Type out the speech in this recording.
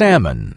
salmon.